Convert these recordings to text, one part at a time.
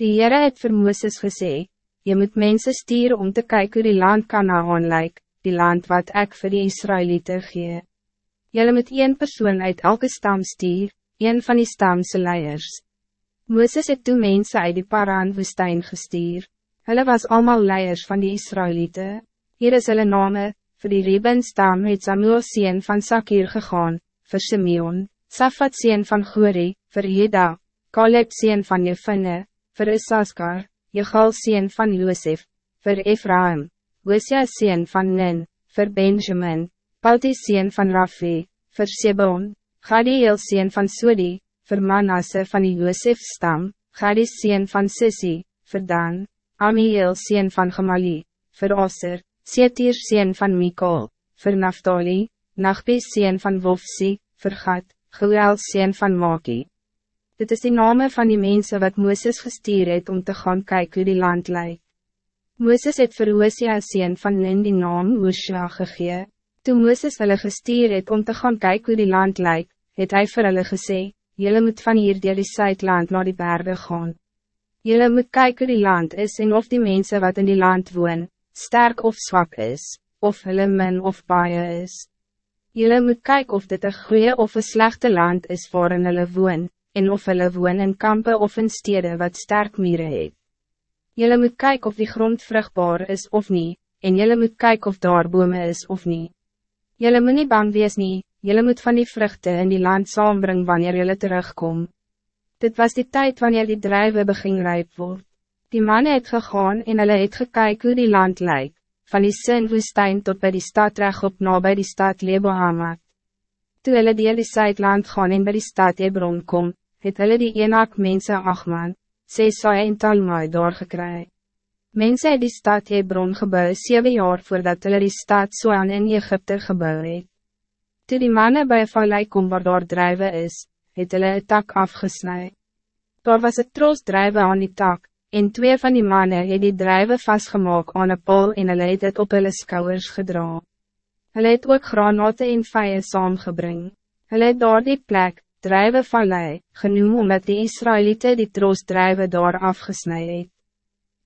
Die Heere het vir Mooses gesê, Je moet mensen sturen om te kijken hoe die land Kanaan lyk, die land wat ik voor die Israëlieten gee. Jelle moet één persoon uit elke stam stuur, een van die stamse leiers. Mooses het toen mensen uit die Paran-woestijn gestuur. Hulle was allemaal leiers van die Israëlieten. Hier is hulle name, voor die Reben-stam het Samuel sien van Sakir gegaan, voor Simeon, Safat sien van Gori, voor Jeda, Caleb sien van Jefine, voor Isaskar, Jegal sien van Josef, voor Ephraim, Hosea sien van Nen, voor Benjamin, Palti sien van Rafi, voor Sebon, Gadiel sien van Sodi, voor Manasse van die Josef stam, Gadi sien van Sissi, voor Dan, Amiel sien van Gamali, voor Osser, Setir sien van Mikol, voor Naftali, Nachbi sien van Wofsi, voor Gad, Guel sien van Maki. Dit is die name van die mensen wat Mooses gestuur het om te gaan kijken hoe die land lijkt. Mooses het vir Hosea sien van Nin die naam Hoosja gegee. Toe Mooses hulle gestuur het om te gaan kijken hoe die land lijkt, het hij vir hulle gesê, Julle moet van hier deel die Zuidland naar die bergen gaan. Julle moet kijken hoe die land is en of die mensen wat in die land woon, sterk of zwak is, of hulle min of baie is. Julle moet kijken of dit een goede of een slechte land is waarin hulle woon, en of hulle woon in kampe of in stede wat sterk mieren het. Jylle moet kijken of die grond vruchtbaar is of niet, en jylle moet kijken of daar bome is of niet. Jylle moet nie bang wees nie, jylle moet van die vruchten in die land saambring wanneer jylle terugkom. Dit was die tijd wanneer die drijven begin rijp word. Die mannen het gegaan en hulle het gekyk hoe die land lijkt, van die sin woestijn tot bij die stad reg op na by die stad Lebohamat. Toe hulle deel die Zuidland gaan en by die stad Hebron kom, het hulle die enak mense Achman, Sesai en Talmai doorgekry. Mense het die stad Hebron gebouw 7 jaar voordat hulle die stad Soan in Egypte gebouw het. Toe die mannen bij een vallei kom waar daar drijven is, het hulle een tak afgesnij. Daar was een troos drijven aan die tak, en twee van die mannen het die drijven vastgemaak aan een pol en hulle het het op hulle skouwers gedra. Hulle het ook granate en vijie saamgebring. Hulle het daar die plek, drijven vallei, genoem omdat die Israëlieten die troost drijven daar afgesnij het.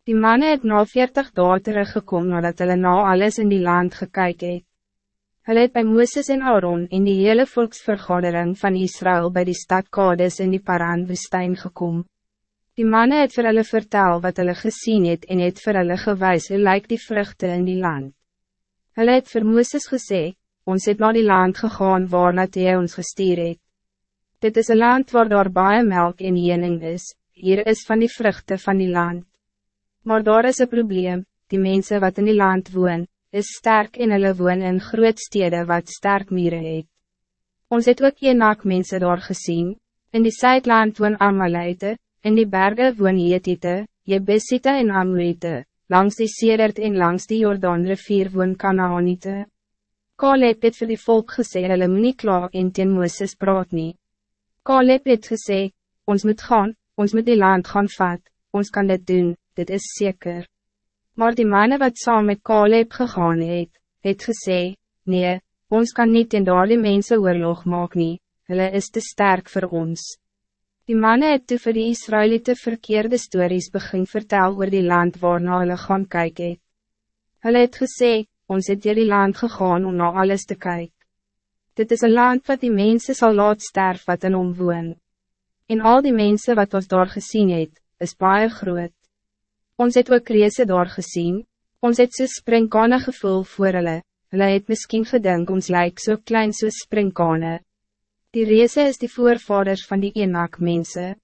Die mannen het na 40 dagen teruggekom nadat hulle na alles in die land gekyk het. Hulle het by Mooses en Aaron in die hele volksvergadering van Israël bij die stad Kades in die Paran-woestijn gekom. Die mannen het vir hulle vertel wat hulle gezien het en het vir hulle gewys hoe lyk die vruchten in die land. Hulle het vir Mooses gesê, ons het na die land gegaan waar na hy ons gestuur het. Dit is een land waar daar baie melk en jening is, hier is van die vruchten van die land. Maar daar is een probleem, die mensen wat in die land woon, is sterk en hulle woon in groot stede wat sterk mieren het. Ons het ook enak mensen daar gezien, in die Zuidland woon Amalite, in die bergen woon Jetite, Jebesite en Amrite, langs die Sedert en langs die Jordaan rivier woon Kanaanite. Kaleb het vir die volk gesê hulle moet nie klaar en teen Mooses praat nie. Caleb het gesê, ons moet gaan, ons moet die land gaan vat, ons kan dit doen, dit is zeker. Maar die mannen wat saam met Caleb gegaan het, het gesê, nee, ons kan niet in daar die mense oorlog maak nie, hulle is te sterk voor ons. Die mannen het toe vir die Israëlieten verkeerde stories begin vertel oor die land waarna hulle gaan kyk het. Hulle het gesê, ons het hier die land gegaan om na alles te kijken. Dit is een land wat die mensen zal laat sterf wat in omwoon. En al die mensen wat ons daar gezien het, is baie groot. Ons het ook reese daar gezien, ons het so springkane gevoel voor hulle, hulle het miskien gedink ons lyk so klein so springkane. Die reese is die voorvaders van die enak mensen.